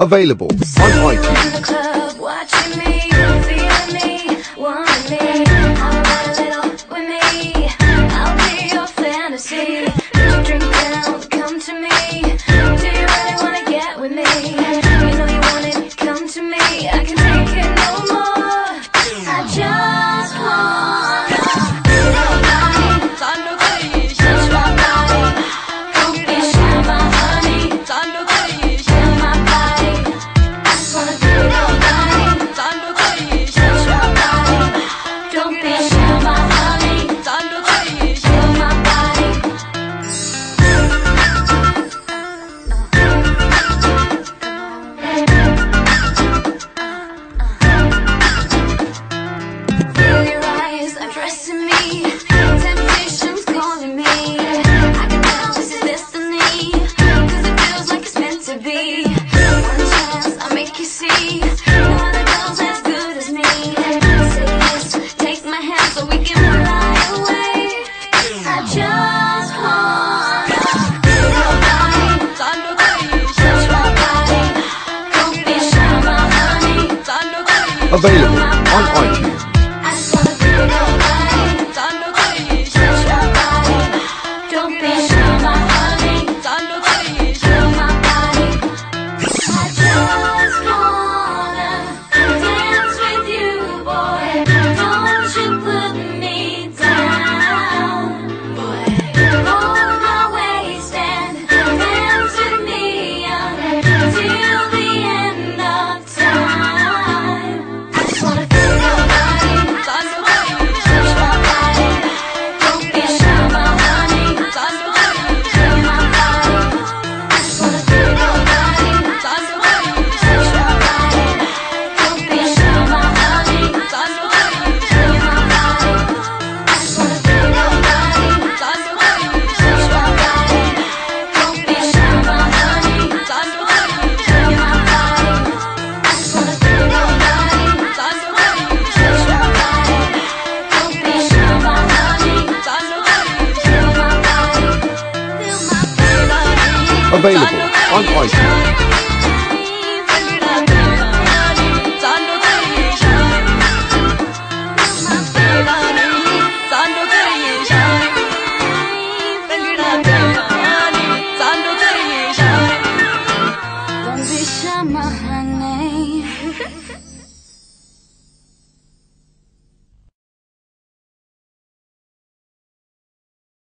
Available on iTunes. me, temptation's calling me. I can tell destiny, cause it feels like it's meant to be. One chance, I'll make you see, no other girl's as good as me. Say take my hand so we can fly away. I just want. Available on iTunes. available on iTunes.